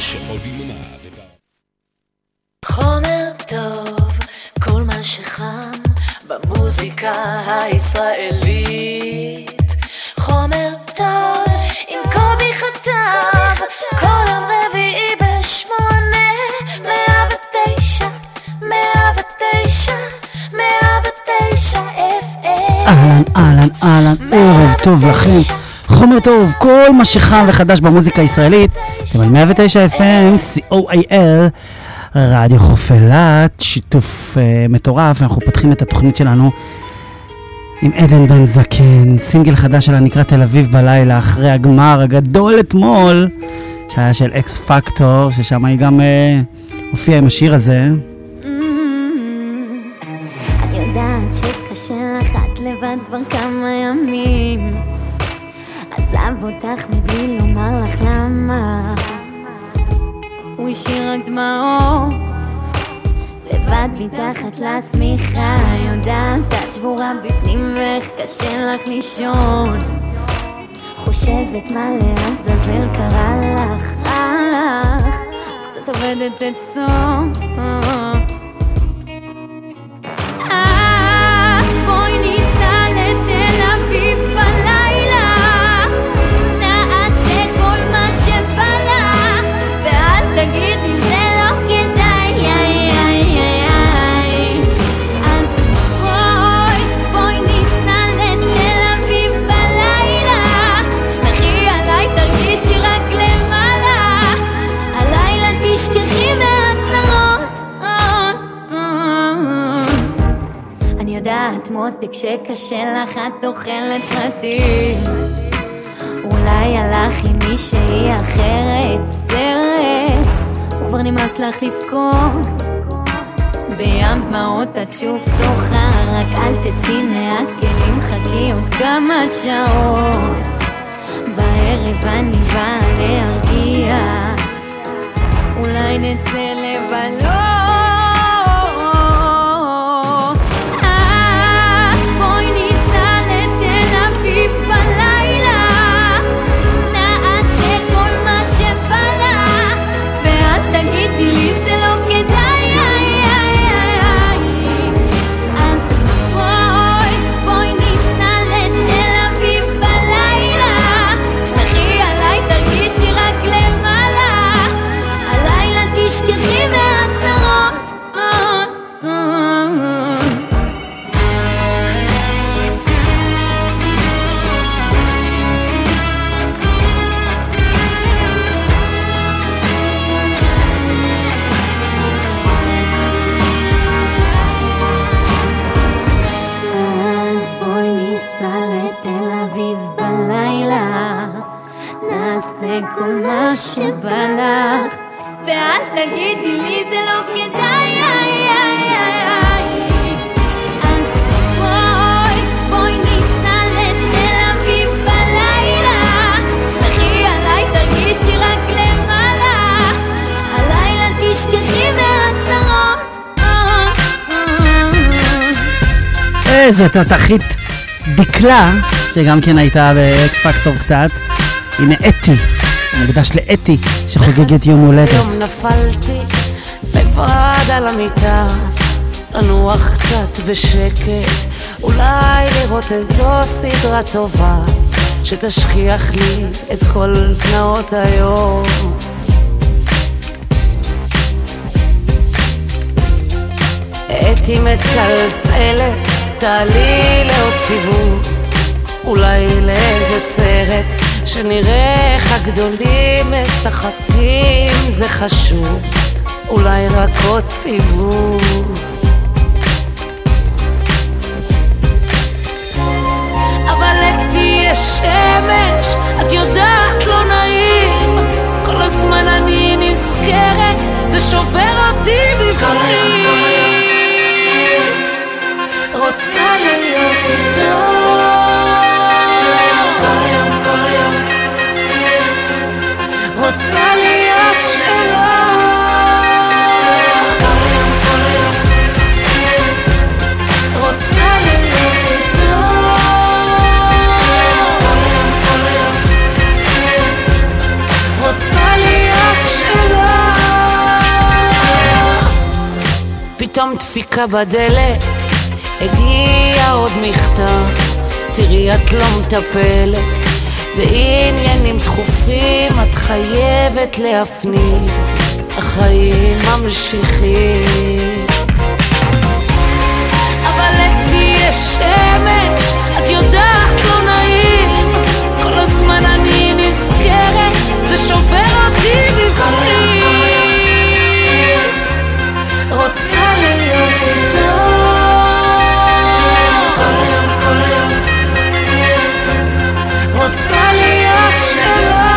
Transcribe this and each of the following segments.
שעות ביממה. חומר טוב, כל מה שחם במוזיקה הישראלית. חומר טוב, עם קובי חטב, כל יום רביעי בשמונה, מאה ותשע, מאה ותשע, מאה ותשע FM. אהלן, אהלן, אהלן, ערב טוב לכם. חומר טוב, כל מה שחם וחדש במוזיקה הישראלית, אתם על 109 FM, co.il, רדיו חוף אילת, שיתוף uh, מטורף, אנחנו פותחים את התוכנית שלנו עם עדן בן זקן, סינגל חדש שלה נקרא תל אביב בלילה, אחרי הגמר הגדול אתמול, שהיה של אקס פקטור, ששם היא גם uh, הופיעה עם השיר הזה. אני יודעת שקשה לך את לבד כבר כמה ימים עזב אותך מבלי לומר לך למה. הוא השאיר רק דמעות לבד מתחת לשמיכה. יודעת את שבורה בפנים ואיך קשה לך לישון. חושבת מה לעזאזל קרה לך, רע לך. קצת עובדת עצות יודעת מותק שקשה לך את אוכלת סרטים אולי הלך עם מישהי אחרת סרט וכבר נמאס לך לבכות. בים דמעות את שוב שוחה רק אל תצאי מהכלים חכי עוד כמה שעות. בערב אני באה להרגיע. אולי נצא לבלות איזה תותחית דקלה, שגם כן הייתה באקס פקטור קצת. הנה אתי, מוקדש לאתי, שחוגגת יום הולדת. היום נפלתי לבד על המיטה, לנוח קצת בשקט, אולי לראות איזו סדרה טובה, שתשכיח לי את כל תנאות היום. אתי מצלצלת, תעלי לעוד סיבוב, אולי לאיזה סרט, שנראה איך הגדולים משחקים, זה חשוב, אולי רק עוד סיבוב. אבל אתי יש שמש, את יודעת לא נעים, כל הזמן אני נזכרת, זה שובר אותי בפנים. רוצה להיות איתו כל יום, כל יום רוצה להיות שלו פתאום דפיקה בדלת. הגיע עוד מכתב, תראי את לא מטפלת, בעניינים דחופים את חייבת להפנים, החיים ממשיכים. אבל את תהיה שמש, את יודעת לא נעים, כל הזמן אני נזכרת, זה שובר אותי. רוצה להיות איתו להיות שלו כל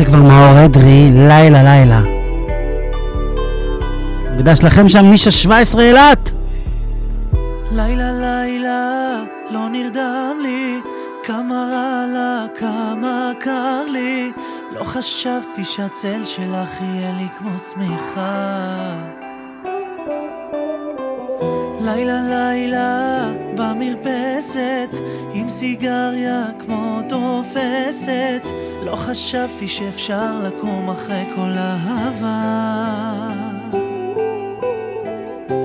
זה כבר מאור אדרי, לילה לילה. מוקדש לכם שם נישה 17 אילת. לילה לילה לא נרדם לי כמה רע לה, כמה קר לי לא חשבתי שהצל שלך יהיה לי כמו שמיכה לילה לילה במרפסת עם סיגריה כמו תופסת. לא חשבתי שאפשר לקום אחרי כל אהבה.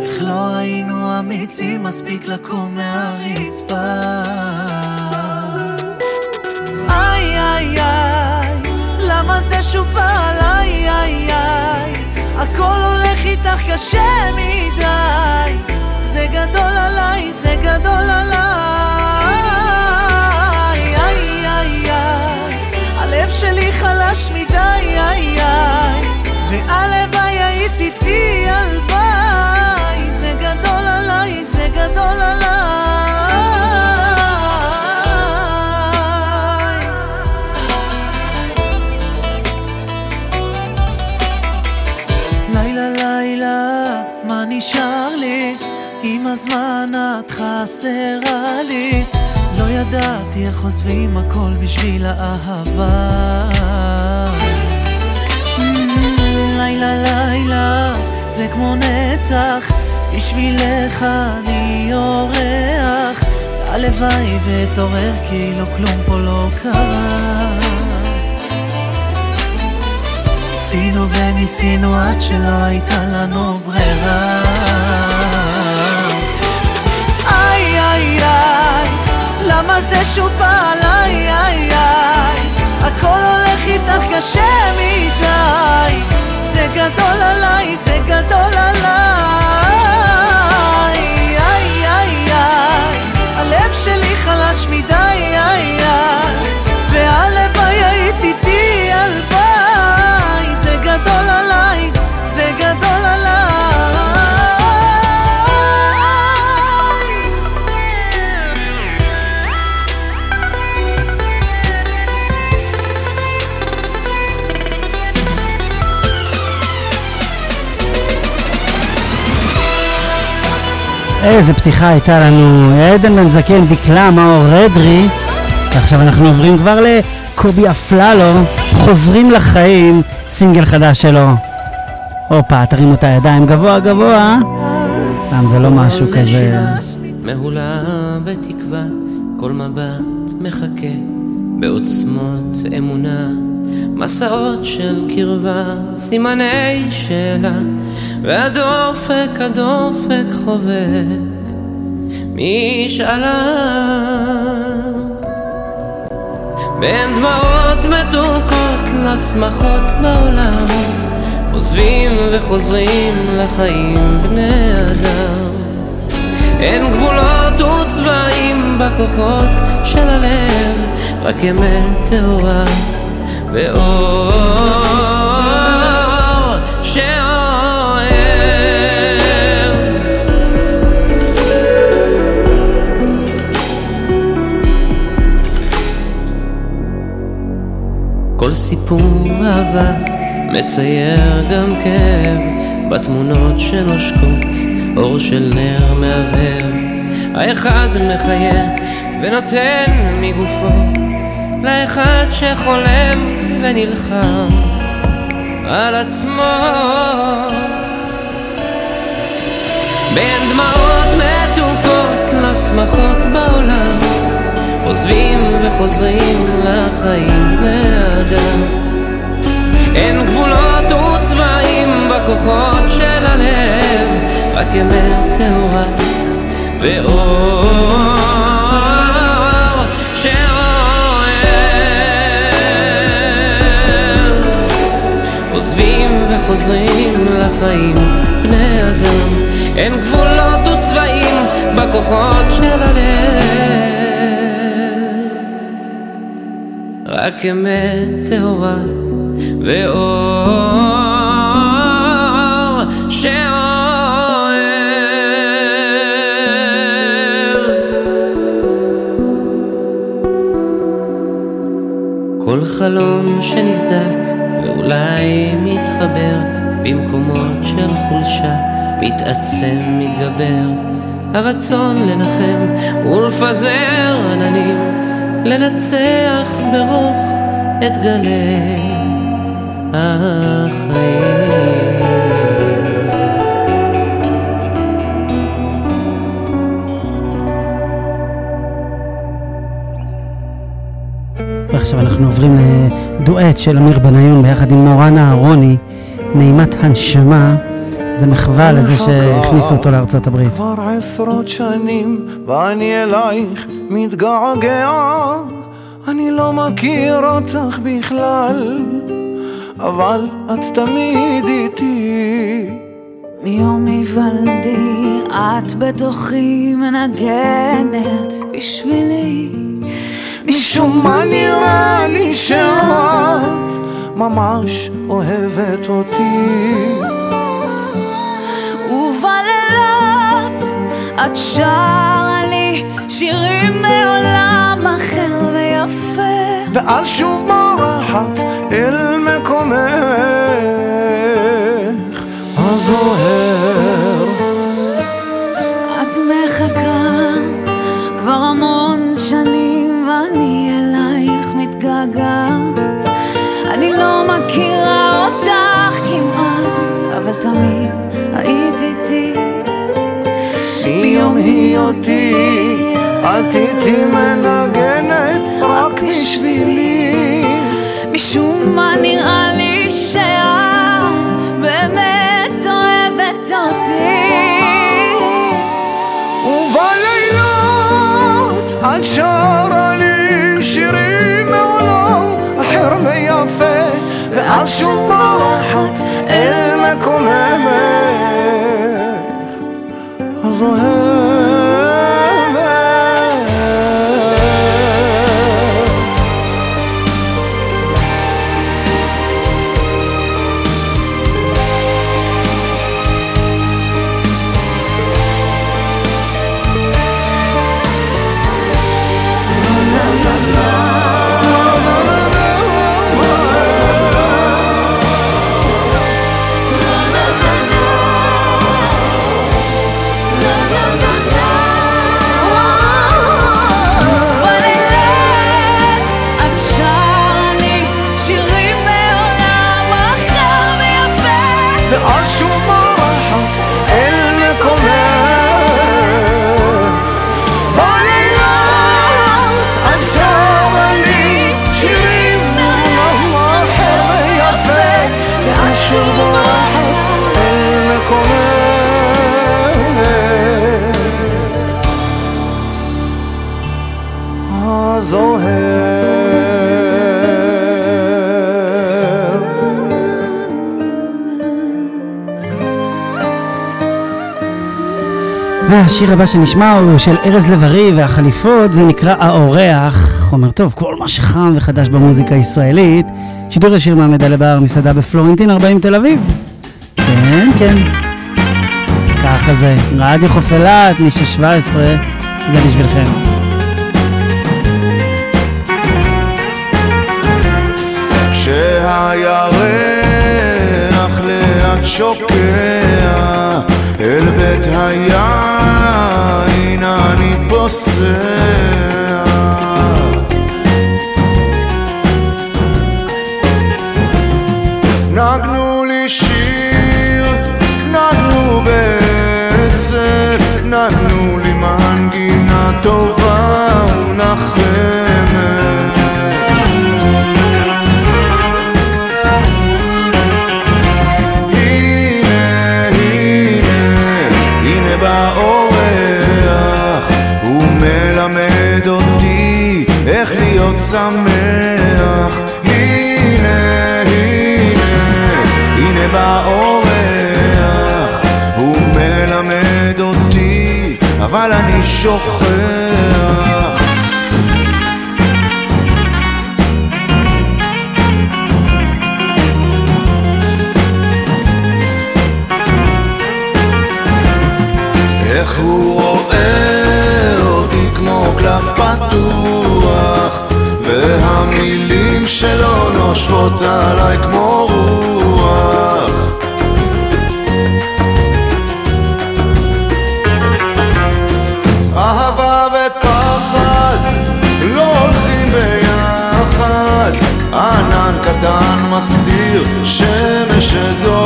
איך לא היינו אמיצים מספיק לקום מהרצפה. איי איי איי, למה זה שוב בא עליי איי איי הכל הולך איתך קשה מדי זה גדול עליי, זה גדול עליי. איי איי איי, הלב שלי חלש מדי איי איי. והלוואי היית איתי חסרה לי. לא ידעתי איך עוזבים הכל בשביל האהבה. Mm, לילה לילה, זה כמו נצח. בשבילך אני אורח. הלוואי ואתעורר כאילו כלום פה לא קרה. ניסינו וניסינו עד שלא הייתה לנו ברירה שוב עליי איי איי. הכל הולך איתך קשה מדי. זה גדול עליי, זה גדול עליי איזה פתיחה הייתה לנו. עדן בן זקן, דקלה, מאור אדרי. ועכשיו אנחנו עוברים כבר לקובי אפללו, חוזרים לחיים, סינגל חדש שלו. הופה, תרימו את הידיים גבוה גבוה. סתם, זה לא משהו כזה. מהולה בתקווה, כל מבט מחכה, בעוצמות אמונה, מסעות של קרבה, סימני שאלה, והדופק הדופק חובק משאלה. בין דמעות מתוקות לשמחות בעולם, עוזבים וחוזרים לחיים בני אדם. אין גבולות וצבעים בכוחות של הלב, רק אמת טהורה ואור כל סיפור אהבה מצייר גם כאב. בתמונות שנושקות אור של נר מהבהב. האחד מחיה ונותן מגופו לאחד שחולם ונלחם על עצמו. בין דמעות מתוקות לשמחות בעולם עוזבים וחוזרים לחיים בני אדם. אין גבולות וצבעים בכוחות של הלב רק אמת טהורה ואור עוזבים וחוזרים לחיים בני אדם. אין גבולות וצבעים בכוחות של הלב אמת טהורה ואור שאוהב כל חלום שנסדק ואולי מתחבר במקומות של חולשה מתעצם, מתגבר. הרצון לנחם ולפזר עננים לנצח ברוך את גלי החיים ועכשיו אנחנו עוברים לדואט של אמיר בניון ביחד עם מורן אהרוני, נעימת הנשמה. זה מחווה לזה שהכניסו אותו לארצות הברית. כבר עשרות שנים ואני אלייך מתגעגע. אני לא מכיר אותך בכלל אבל את תמיד איתי. מיום היוולדי את בתוכי מנגנת בשבילי. משום מה נראה לי שאת ממש אוהבת אותי את שרה לי שירים מעולם אחר ויפה. ואז שוב בורחת אל מקומך את איתי מנגנת רק בשבילי. משום מה נראה לי שאת באמת אוהבת אותי. ובלילות את שרה לי שירים מעולם אחר ויפה ואז שוב בורחת אל מקומך הזוהר והשיר הבא שנשמע הוא של ארז לב-ארי והחליפות, זה נקרא האורח. חומר טוב, כל מה שחם וחדש במוזיקה הישראלית. שידור ישיר מהמדליה בר, מסעדה בפלורנטין 40 תל אביב. כן, כן. ככה זה. רדיו חוף אילת, נישה 17, זה בשבילכם. כשהירח לאט שוקע אל בית היין אני פוסע נגנו לי שיר, נגנו בעצב, נתנו לי מנגינה טובה ונחמת להיות שמח. הנה, הנה, הנה בא אורח, הוא מלמד אותי, אבל אני שוכח. והמילים שלו נושבות עליי כמו רוח. אהבה ופחד לא הולכים ביחד. ענן קטן מסתיר שמש שזורחת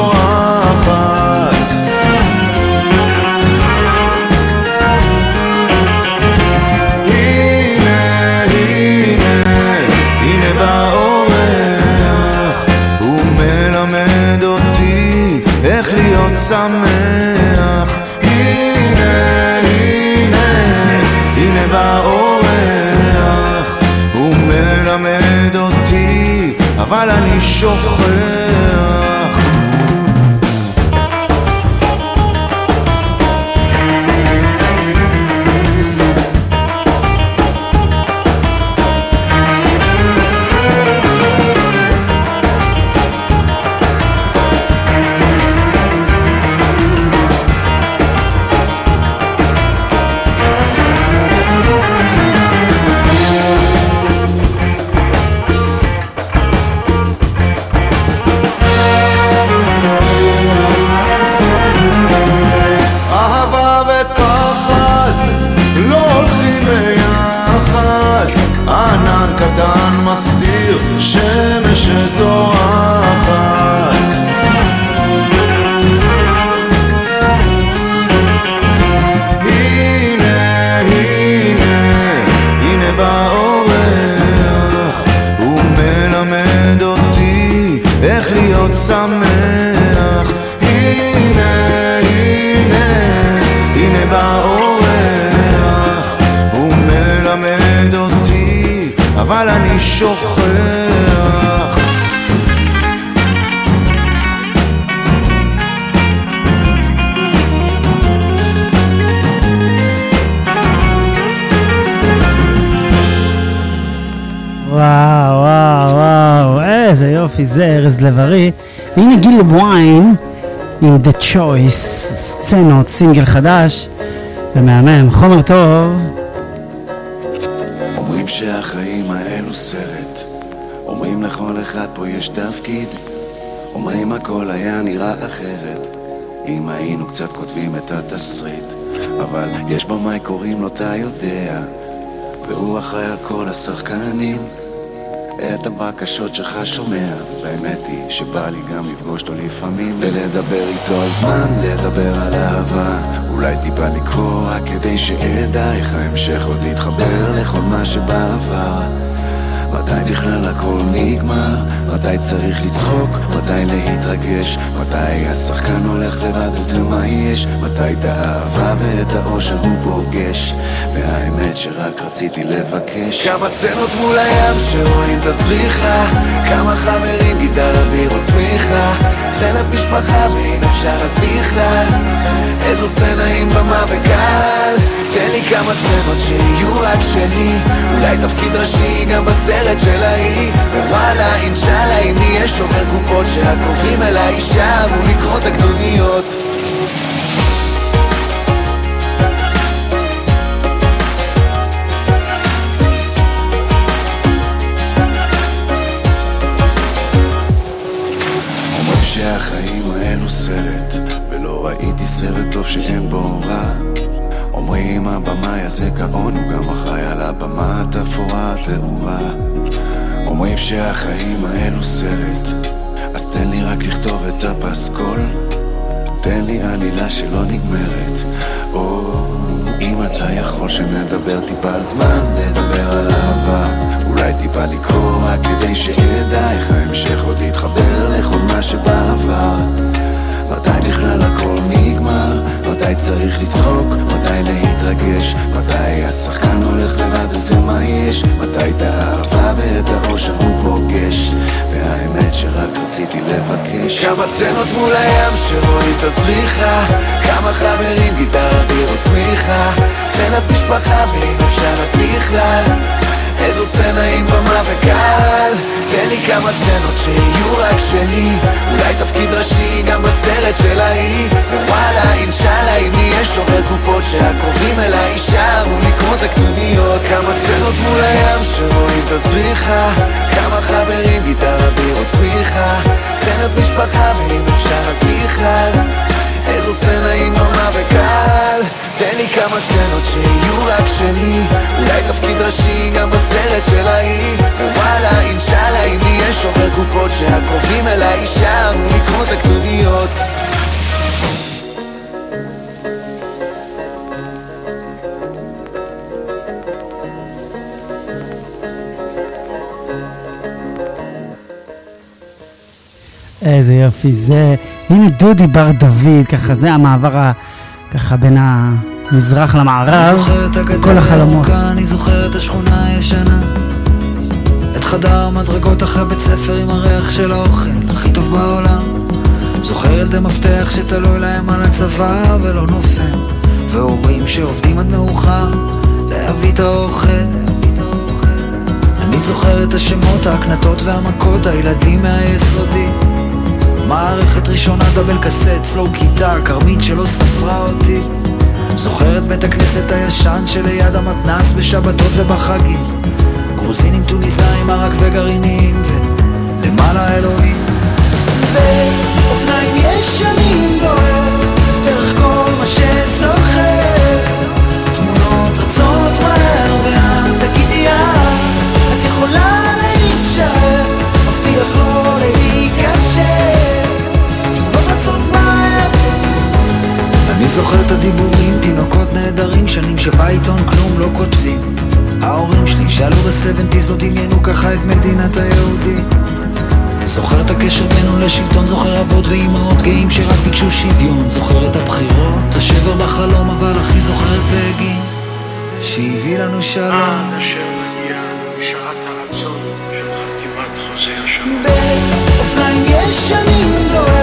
אבל אני לב-ארי. והנה גיל ויין עם The Choice, סצנות, סינגל חדש ומהמם, חומר טוב. אומרים שהחיים האלו סרט אומרים לכל אחד פה יש תפקיד אומרים הכל היה נראה אחרת אם היינו קצת כותבים את התסריט אבל יש במאי קוראים לו אתה יודע והוא אחראי על כל השחקנים את הבקשות שלך שומע והאמת היא שבא לי גם לפגוש אותו לפעמים. ולדבר איתו על זמן, לדבר על אהבה אולי טיפה לקרוא רק כדי שאדע איך ההמשך עוד להתחבר לכל מה שבעבר מתי בכלל הכל נגמר? מתי צריך לצחוק? מתי להתרגש? מתי השחקן הולך לבד אז מה יש? מתי את האהבה ואת האושר הוא פוגש? והאמת שרק רציתי לבקש כמה סצנות מול הים שרואים את הזריחה כמה חברים גיטרה בירות צמיחה סצנת משפחה ואם אפשר אז בכלל איזו סצנה עם במה וקהל תן לי כמה סצנות שיהיו רק שלי אולי תפקיד ראשי גם בסרט של ההיא ווואלה אינשאללה אם נהיה שובר קופות שהקרובים אליי יישארו לקרוא את הקדוניות שהחיים האלו סרט ולא ראיתי סרט טוב שאין בו רע אומרים הבמאי הזה גאון הוא גם אחראי על הבמה התפאורה התאורה. אומרים שהחיים האלו סרט אז תן לי רק לכתוב את הפסקול. תן לי עלילה שלא נגמרת. או אם אתה יכול שנדבר טיפה על זמן נדבר על אהבה. אולי טיפה לקרוא רק כדי שאדע איך ההמשך עוד יתחבר לכל מה שבעבר. מתי בכלל הכל נגמר? מתי צריך לצחוק? מתי להתרגש? מתי השחקן הולך לבד אז זה מה יש? מתי את האהבה ואת האושר הוא פוגש? והאמת שרק רציתי לבקש כמה סצנות מול הים שרואים את הזריחה כמה חברים גיטרה בירות צמיחה סצנת משפחה ואם אפשר אז בכלל איזו סצנה עם במה וקהל תן לי כמה סצנות שיהיו רק שלי. אולי תפקיד ראשי גם בסרט של ההיא. ווואלה אינשאללה אם נהיה שובר קופות שהקרובים אליי יישארו. לקרוא את הכתוביות כמה סצנות מול הים שרואים את הזריחה. כמה חברים גיטרה בירות צמיחה סצנת משפחה ואם אפשר אז בכלל. איזו סצנה עם במה וקהל תן לי כמה סצנות שיהיו רק שלי. אולי תפקיד ראשי גם בסרט של ההיא ווואלה אינשאללה אם נהיה שובר קופות שהקרובים אליי יישארו לקרוא את הכתוביות איזה יופי זה. הנה דודי בר דוד, ככה זה המעבר ה... ככה בין המזרח אני למערב, כל החלומות. אני זוכר את השכונה הישנה. את חדר המדרגות אחרי בית ספר עם הריח של האוכל הכי טוב בעולם. זוכר ילדי מפתח שתלוי להם על הצבא ולא נופל והורים שעובדים עד מאוחר להביא את האוכל אני זוכר את השמות, ההקנטות והמכות, הילדים מהיסודי. מערכת ראשונה דאבל קסט, סלואו כיתה, כרמית שלא ספרה אותי זוכר את בית הכנסת הישן שליד המתנס בשבתות ובחגים גרוזינים, טוניסאים, מרק וגרעינים ולמעלה אלוהים באופניים ישנים בוער, דרך כל מה שזוכר. זוכר את הדיבורים, תינוקות נהדרים, שנים שבעיתון כלום לא כותבים. ההורים שלי שעלו בסבנטיז לא דמיינו ככה את מדינת היהודים. זוכר את הקשר בינו לשלטון, זוכר אבות ואימהות גאים שרק ביקשו שוויון. זוכר את הבחירות, השבר בחלום, אבל הכי זוכר את בגין, שהביא לנו שלום. באופניים ישנים בוער,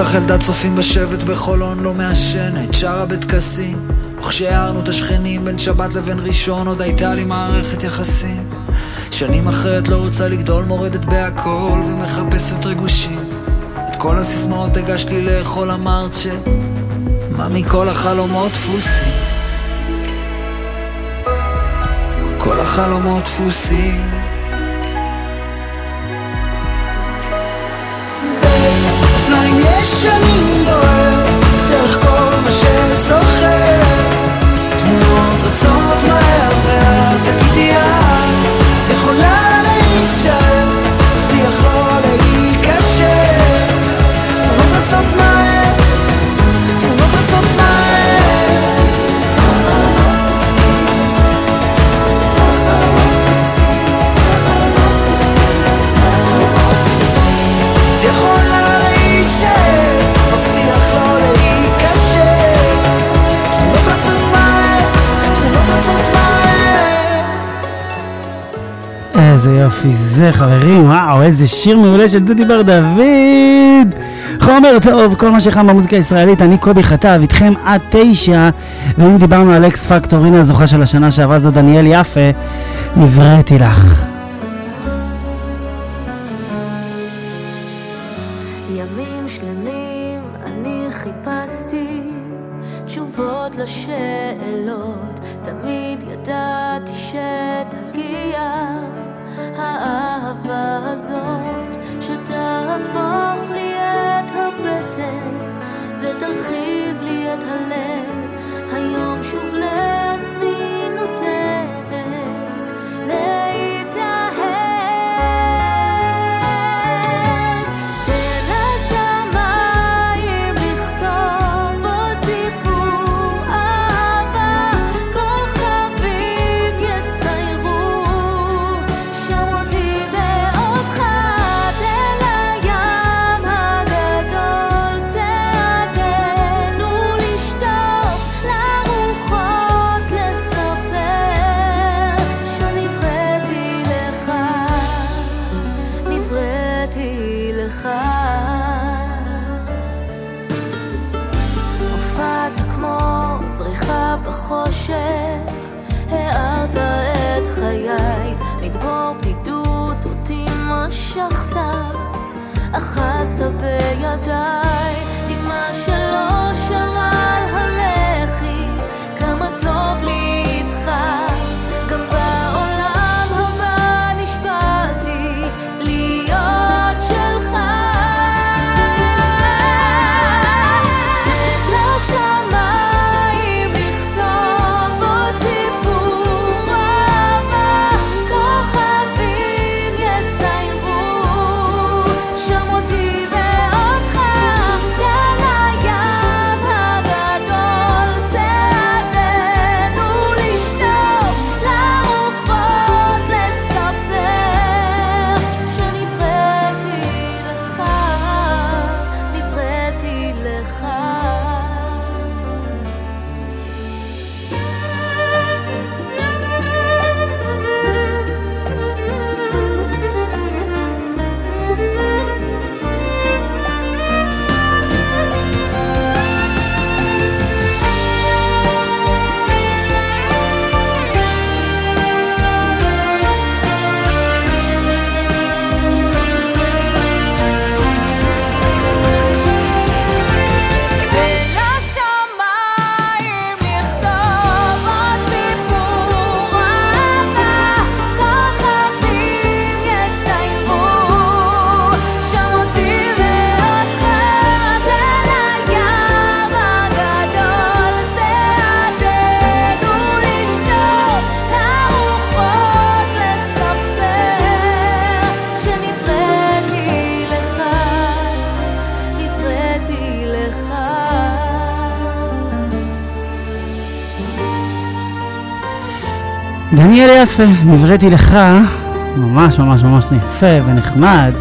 אותך ילדת צופים בשבט בחולון לא מעשנת, שרה בטקסים. וכשהערנו את השכנים בין שבת לבין ראשון עוד הייתה לי מערכת יחסים. שנים אחרי את לא רוצה לגדול מורדת בהכל ומחפשת ריגושים. את כל הסיסמאות הגשת לי לאכול אמרת ש... מה מכל החלומות דפוסים? כל החלומות דפוסים השנים בוער, דרך כל מה שזוכר. תמונות רצות מהר, ואת תגידי את יכולה להישאר, יופי זה, חברים, וואו, איזה שיר מעולה של דודי בר דוד. חומר טוב, כל מה שחם במוזיקה הישראלית, אני קובי חטב, איתכם עד תשע, ואם דיברנו על אקס פקטור, הנה הזוכה של השנה שעברה זו דניאל יפה, נבראתי לך. יפה, נבראתי לך, ממש ממש ממש יפה ונחמד.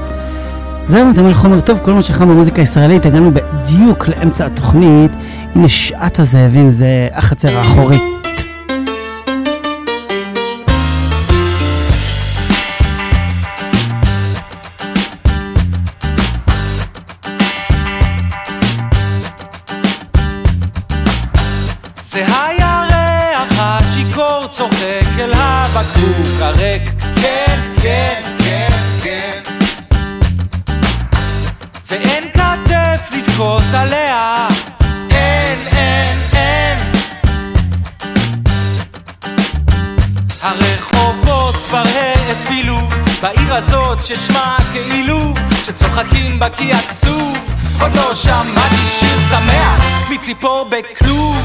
זהו, אתם על חומר טוב, כל מה שחם במוזיקה הישראלית, הגענו בדיוק לאמצע התוכנית. הנה שעת הזאבים, זה החצר האחורית. זה הירח צוחק אל הבקבוק הריק. כן, כן, כן, כן. ואין כתף לבכות עליה. אין, אין, אין. הרחובות כבר האפילו בעיר הזאת ששמה כאילו שצוחקים בה כי עצוב. עוד לא שמעתי שיר שמח מציפור בכלוב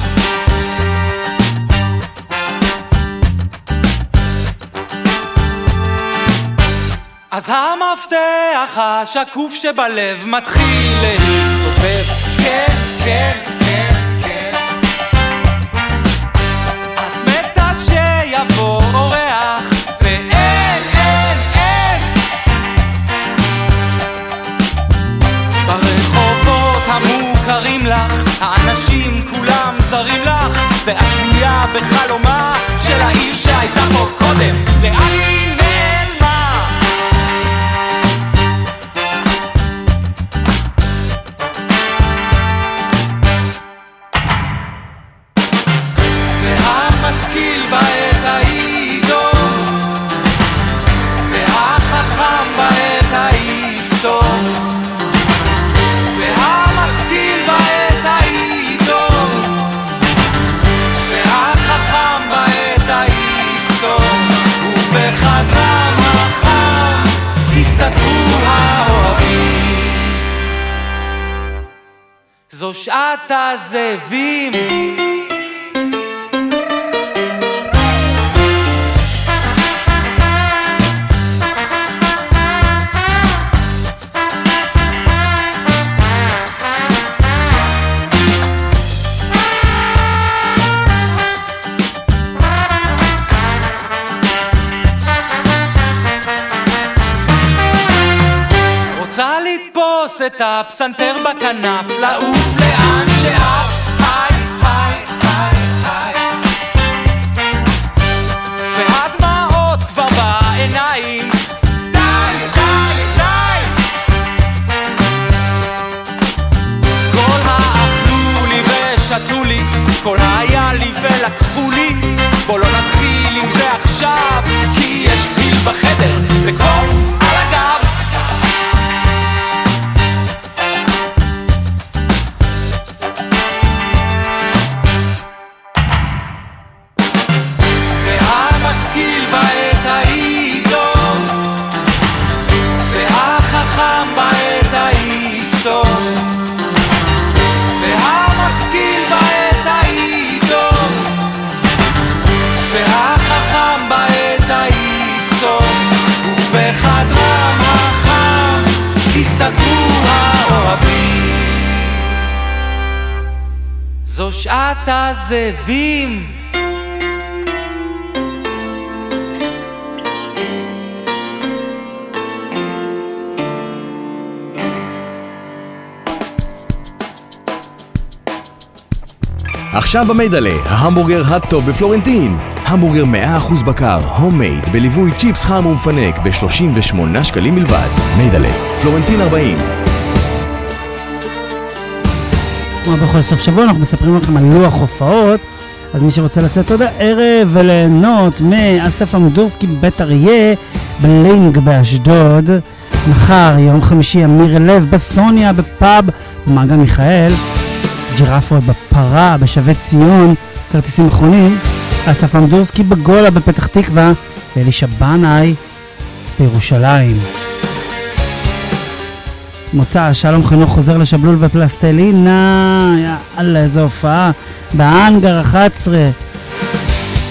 אז המפתח השקוף שבלב מתחיל להסתובב. כן, כן, כן, כן. את מתה שיבוא אורח ואין, אין, אין. ברחובות המוכרים לך האנשים כולם זרים לך ואת שבויה בחלומה של העיר שהייתה פה קודם. לאן היא זו שעת את הפסנתר בכנף, לעוף לאן שאת, שעת הזאבים. עכשיו במיידלה, ההמבורגר הטוב בפלורנטין. המבורגר 100% בקר, הומייד, בליווי צ'יפס חם ומפנק ב-38 שקלים בלבד. מיידלה, פלורנטין 40. כמו בכל סוף שבוע אנחנו מספרים לכם על לוח הופעות, אז מי שרוצה לצאת עוד הערב וליהנות מאסף עמודורסקי בבית אריה בלינק באשדוד. מחר, יום חמישי, אמיר לב בסוניה בפאב במעגל מיכאל. ג'ירפות בפרה בשבי ציון, כרטיסים אחרונים. אסף עמדורסקי בגולה בפתח תקווה, ואלישע בנאי בירושלים. מוצא, שלום חינוך חוזר לשבלול ופלסטלינה, יאללה איזה הופעה, באנגר 11.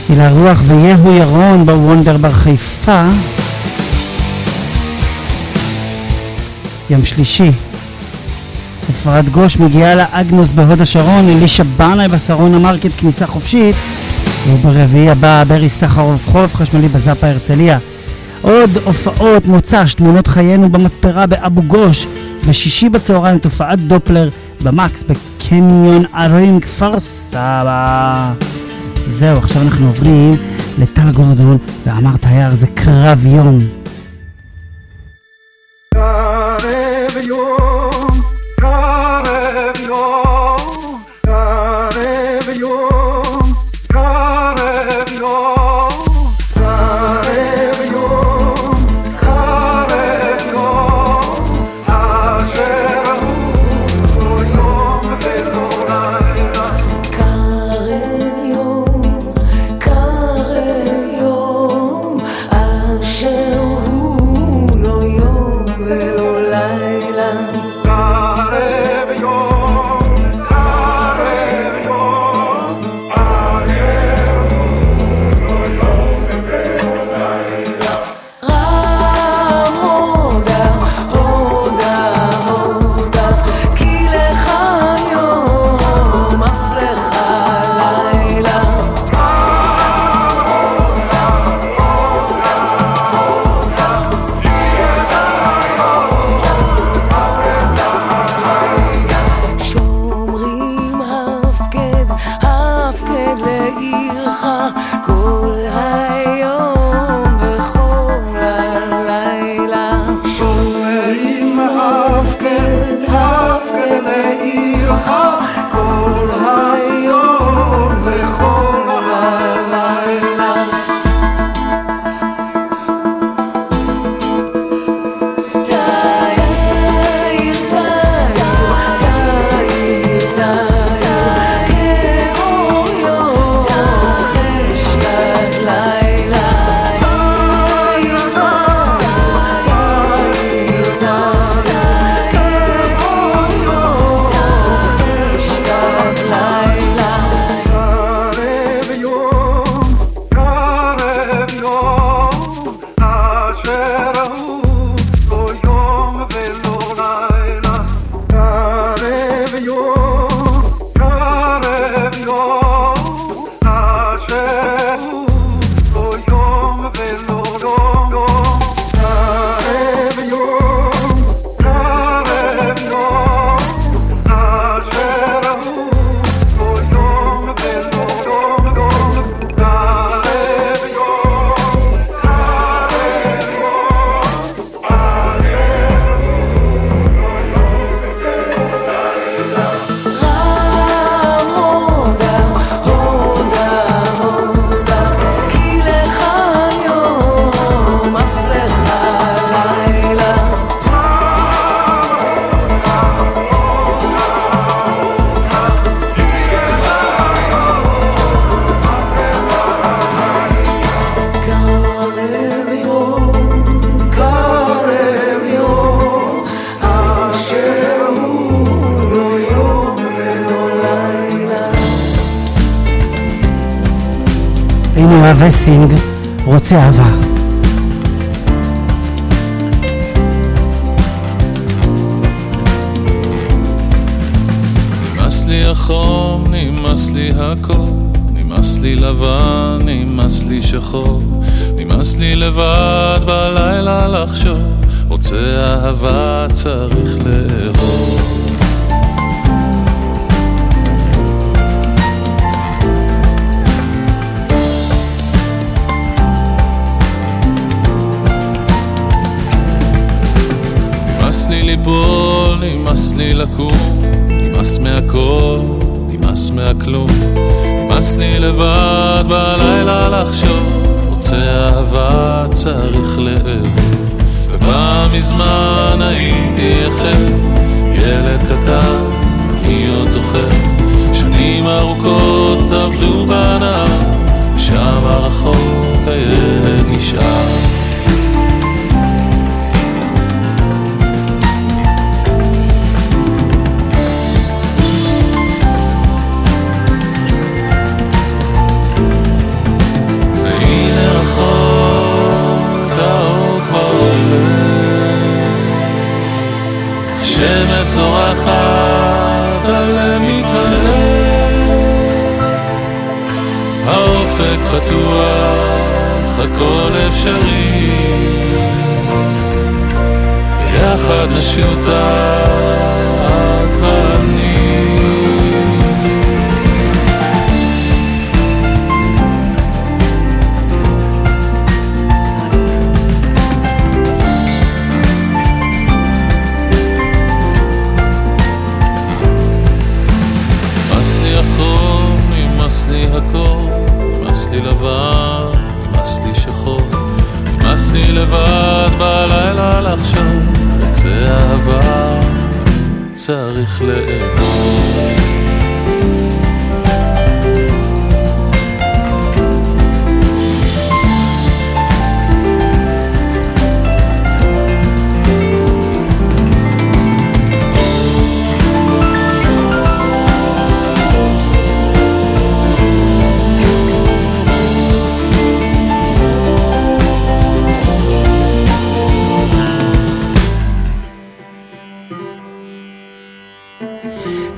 הילה רוח ויהו ירון בוונדר בר חיפה. יום שלישי, אפרת גוש מגיעה לאגנוס בהוד השרון, אלישע בנאי בשרון המרקט כניסה חופשית, וברביעי הבא ברי סחרוף חוף חשמלי בזאפה הרצליה. עוד הופעות מוצ"ש, תמונות חיינו במתפרה באבו גוש, בשישי בצהריים תופעת דופלר במקס בקניון ערים כפר סבא. זהו, עכשיו אנחנו עוברים לטל גורדון, ואמרת היער זה קרב יום. לאה וסינג, רוצה אהבה. החום, נמאס לי הכל, נמאס לי לבן, נמאס לי שחור, נמאס לי לבד בלילה לחשוב, רוצה אהבה אחת על מתהלך האופק פתוח, הכל אפשרי. יחד נשאיר אותה עד ההתחלה אצלי לבד בלילה לחשוב, את אהבה צריך לאכול.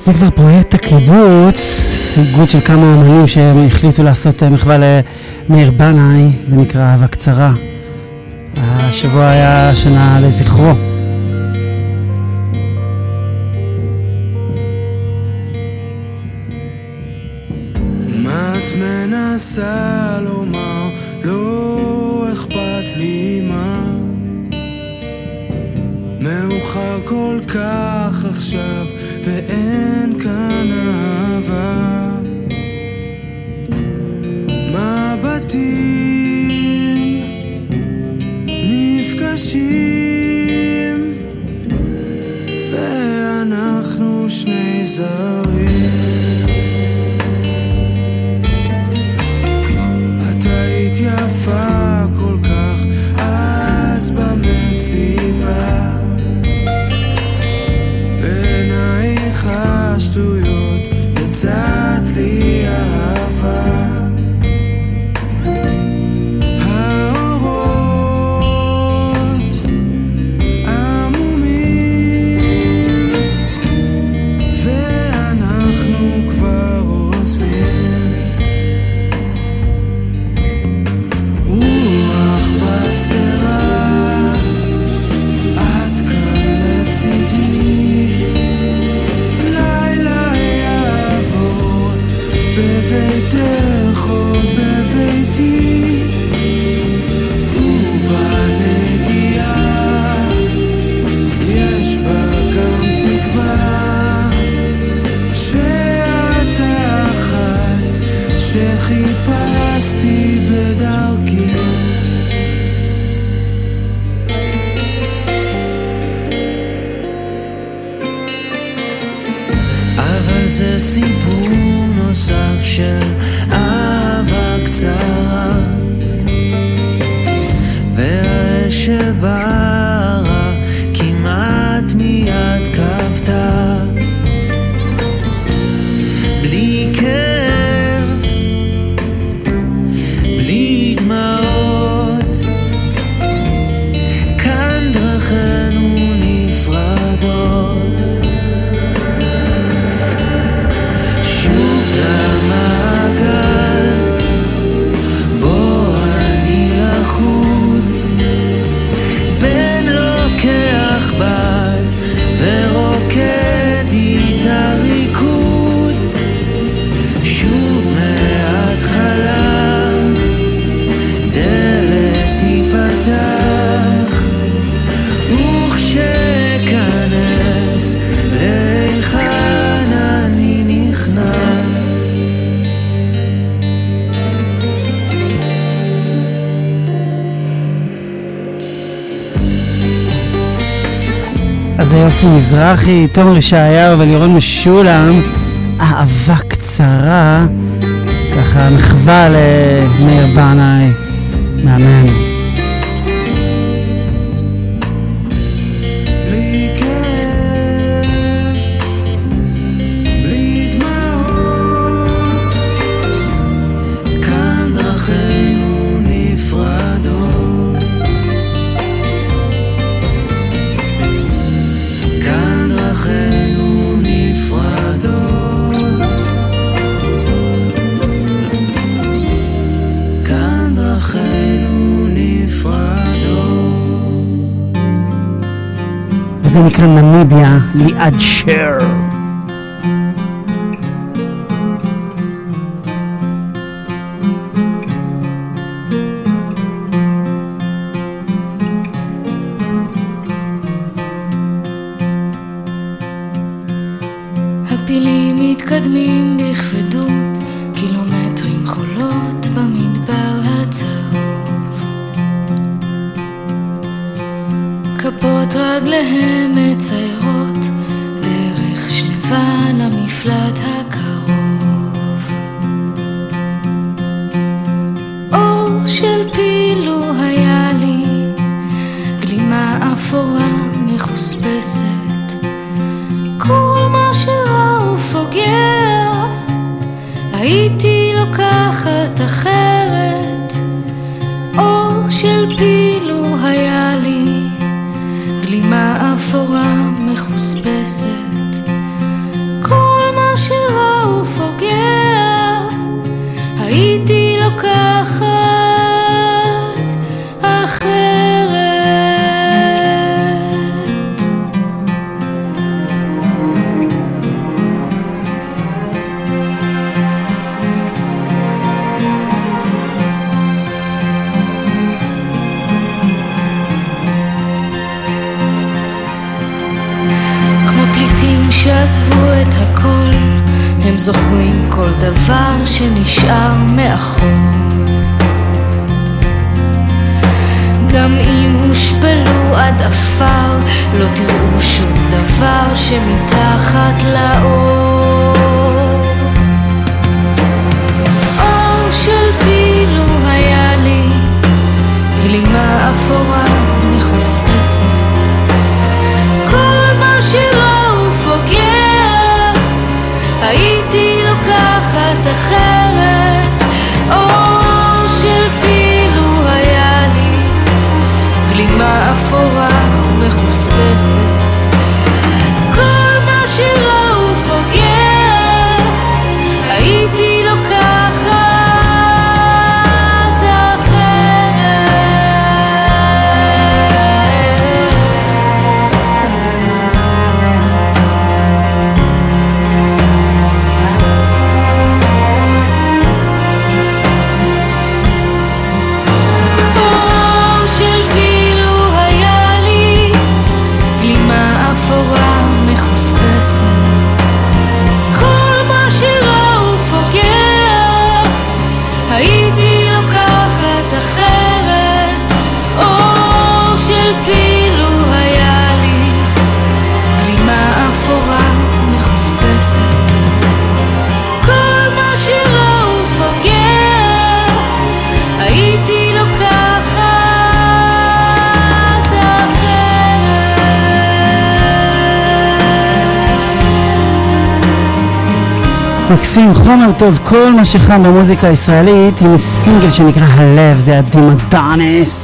זה כבר פרויקט הקיבוץ, איגוד של כמה אומנים החליטו לעשות אה, מחווה למאיר בנאי, זה נקרא אהבה קצרה. השבוע היה שנה לזכרו. עכשיו ואין כאן אהבה. מבטים נפגשים ואנחנו שני זרים מזרחי, תום ישעיהו ולירון משולם, אהבה קצרה, ככה מחווה למאיר בנאי, מהמם. זה נקרא נמיביה, ליעד שר. הפילים מתקדמים בכבדות כפות רגליהם מציירות דרך שלווה למפלט הקרוב. אור של פילו היה לי, גלימה אפורה מחוספסת. כל מה שרע ופוגע, הייתי לוקחת אחרת. אור של פילו lejos pese לא תראו שום דבר שמתחת לאור. אור של פילו היה לי, גלימה אפורה מחוספסת. כל מה שלא הוא פוגע, הייתי לוקחת אחרת. מקסים, חומר טוב, כל מה שחם במוזיקה הישראלית עם סינגל שנקרא הלב, זה הדומדנס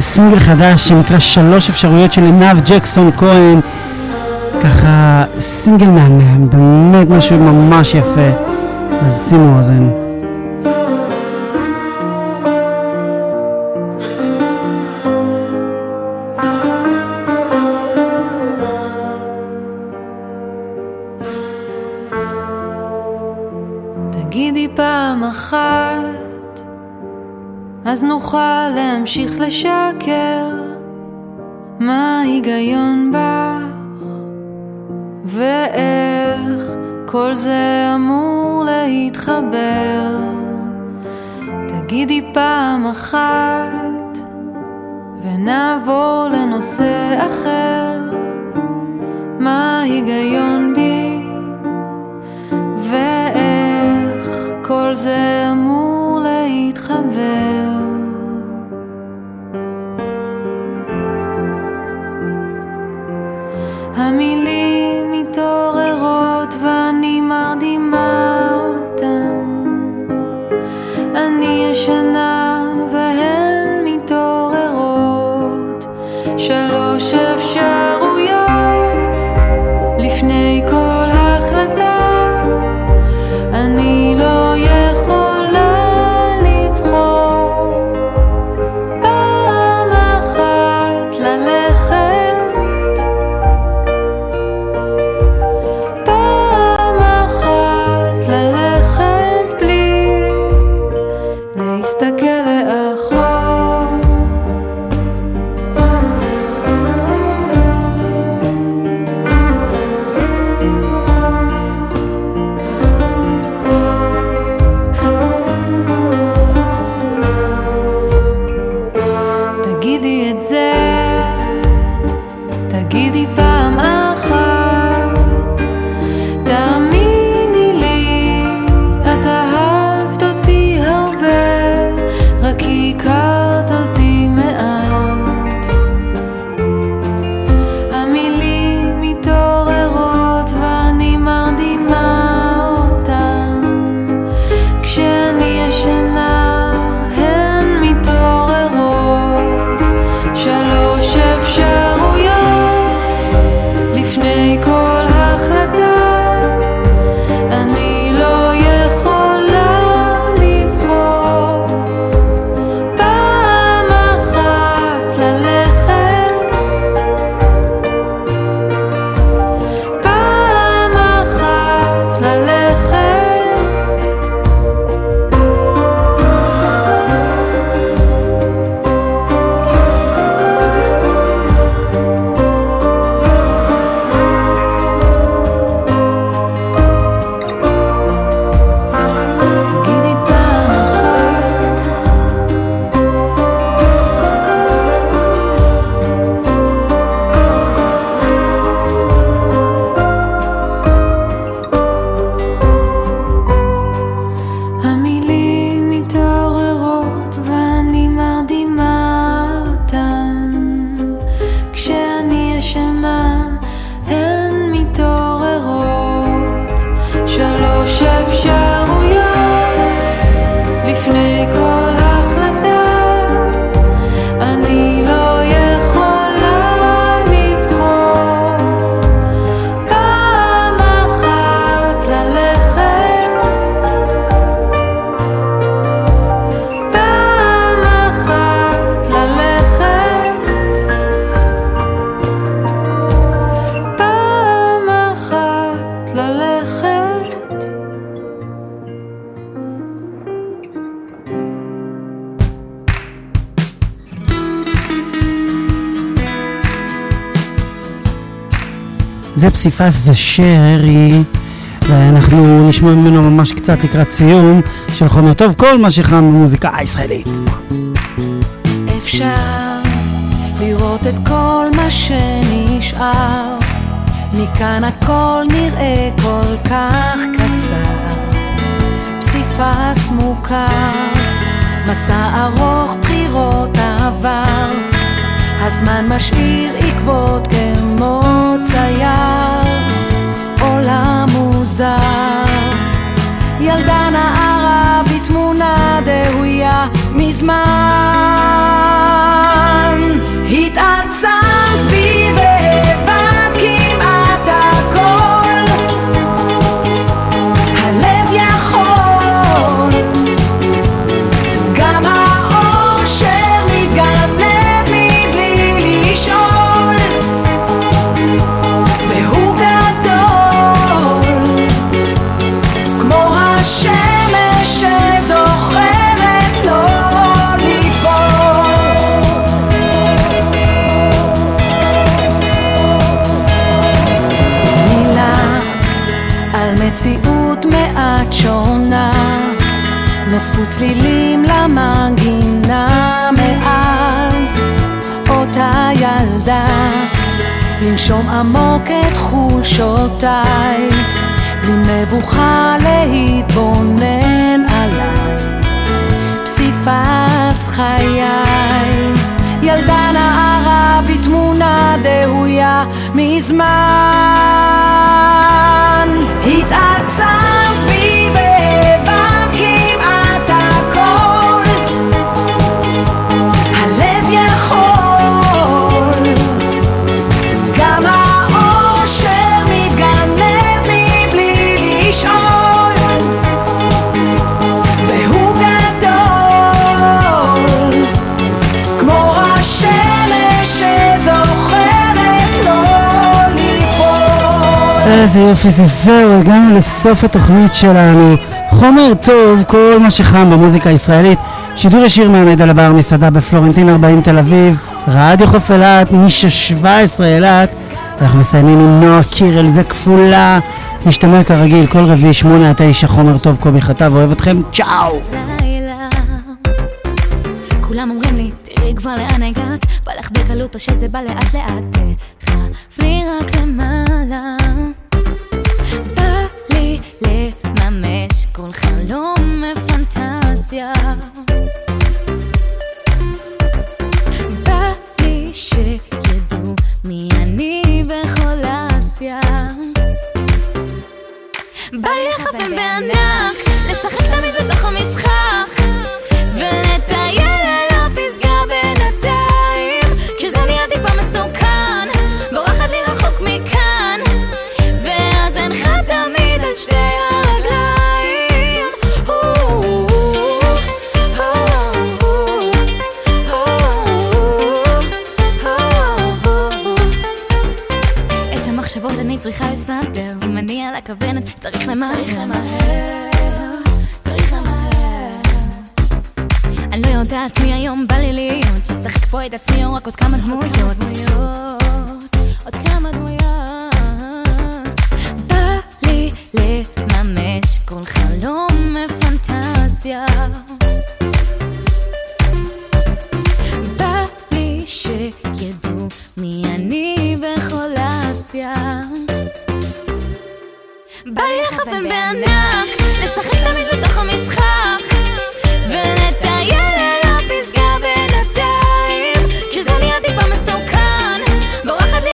סינגל חדש שנקרא שלוש אפשרויות של עינב ג'קסון כהן. ככה סינגל מהמם, באמת משהו ממש יפה. אז שימו אוזן. a mi. זה פסיפס זה שרי, ואנחנו נשמע ממנו ממש קצת לקראת סיום של חומר טוב, כל מה שחם במוזיקה הישראלית. אפשר לראות את כל מה שנשאר, מכאן הכל נראה כל כך קצר, פסיפס מוכר, מסע ארוך בחירות עבר, הזמן משאיר עקבות כן לנשום עמוק את חולשותיי בלי מבוכה להתבונן עליי. פסיפס חיי ילדה נערה בתמונה דהויה מזמן. התעצם בי איזה יופי זה זהו, הגענו לסוף התוכנית שלנו. חומר טוב, כל מה שחם במוזיקה הישראלית. שידור ישיר מהמד על הבר מסעדה בפלורנטין 40 תל אביב, רדיו חוף אילת, נישה 17 אילת. אנחנו מסיימים עם נועה קירל, זה כפולה. נשתמע כרגיל, כל רביעי 8 עד 9, חומר טוב, קובי חטב, אוהב אתכם, צ'או! לילה. כולם אומרים לי, תראי כבר לאן הגעת, בא לך בקלות או שזה בא לאט לאט, חפלי רק למעלה. לממש כל חלום ופנטזיה. בא לי שידעו מי אני בכל אסיה. בא לי לכוון בענק, לשחק תמיד בתוך המשחק הכוונת צריך למהר. צריך למהר אני לא יודעת מי היום בא לי להיות לשחק פה את עצמי או רק עוד כמה דמויות. עוד כמה דמויות. בא לי לממש כל חלום ופנטזיה בא לי שידעו מי אני בכל אסיה בא לי לכוון בענק, לשחק תמיד בתוך המשחק